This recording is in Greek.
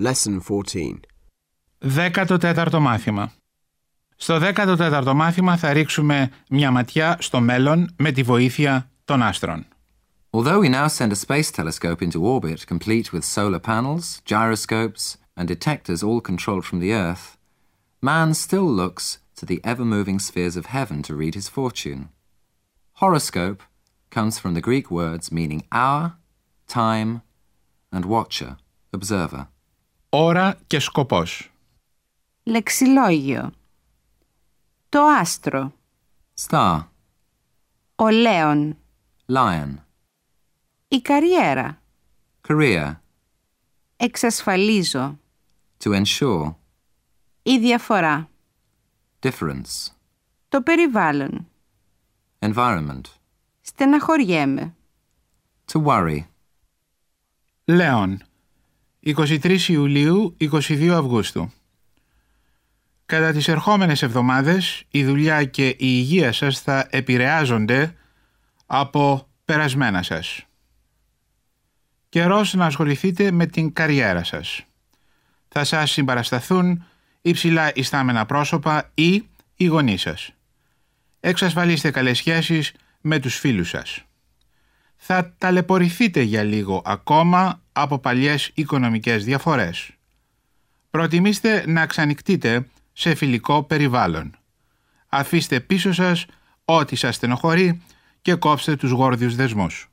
Lesson 14. Δέκατο τέταρτο μάθημα. Στο δέκατο τέταρτο μάθημα θα ρίξουμε μια ματιά στο μέλλον με τη βοήθεια των άστρων. Although we now send a space telescope into orbit complete with solar panels, gyroscopes, and detectors all controlled from the Earth, man still looks to the ever moving spheres of heaven to read his fortune. Horoscope comes from the Greek words meaning hour, time, and watcher, observer. Ώρα και σκοπός. Λεξιλόγιο. Το άστρο. Star, Ο Λέων. lion, Η καριέρα. career, Εξασφαλίζω. to ensure, Η διαφορά. difference, Το περιβάλλον. environment, Στεναχωριέμαι. to worry, Λέων. 23 Ιουλίου, 22 Αυγούστου. Κατά τις ερχόμενες εβδομάδες, η δουλειά και η υγεία σας θα επηρεάζονται από περασμένα σας. Καιρός να ασχοληθείτε με την καριέρα σας. Θα σας συμπαρασταθούν υψηλά ιστάμενα πρόσωπα ή οι γονείς σας. Εξασφαλίστε καλές σχέσεις με τους φίλους σας θα ταλαιπωρηθείτε για λίγο ακόμα από παλιές οικονομικές διαφορές. Προτιμήστε να ξανοιχτείτε σε φιλικό περιβάλλον. Αφήστε πίσω σας ό,τι σας στενοχωρεί και κόψτε τους γόρδιους δεσμούς.